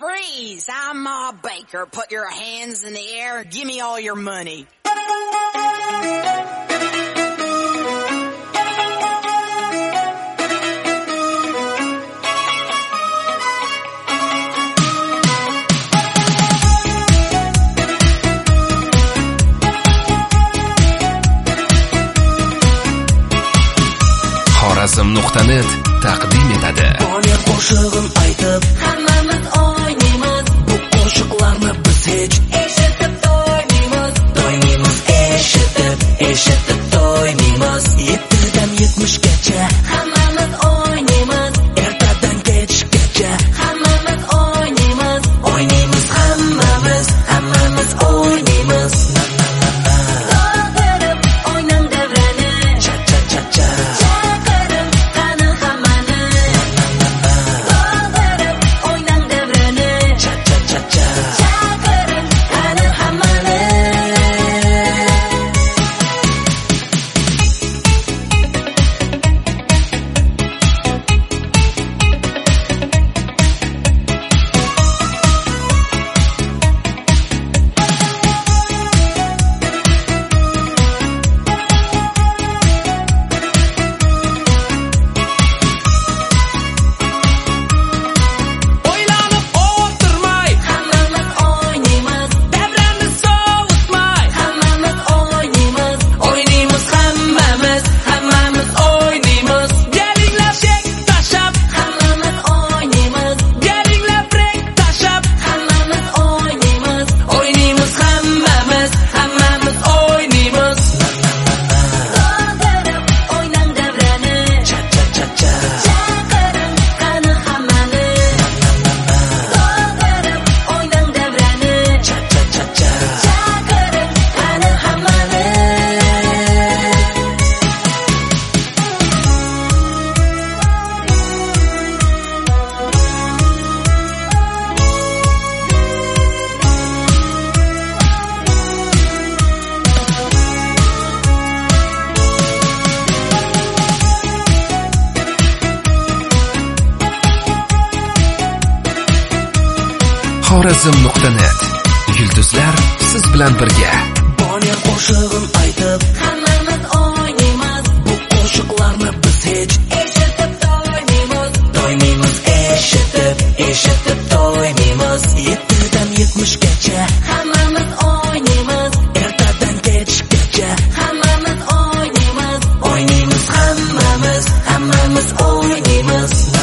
Freeze! I'm Ma Baker. Put your hands in the air. Give me all your money. xorazm nuqta net taqdim etadi Boni qo'shig'im aytib Hammamiz o'ynaymiz, bu qo'shiqlarni xorazm nuqta net yulduzlar siz bilan birga. Bor qo'shig'im aytib hammamiz o'ynaymiz bu qo'shiqlarni biz hech eshitib toymaymiz toymaymiz eshitib eshitib toymaymiz yettidan yetmishgacha hammamiz o'ynaymiz ertadan kechgacha hammamiz o'ynaymiz o'ynaymiz hammamiz hammamiz o'ynaymiz.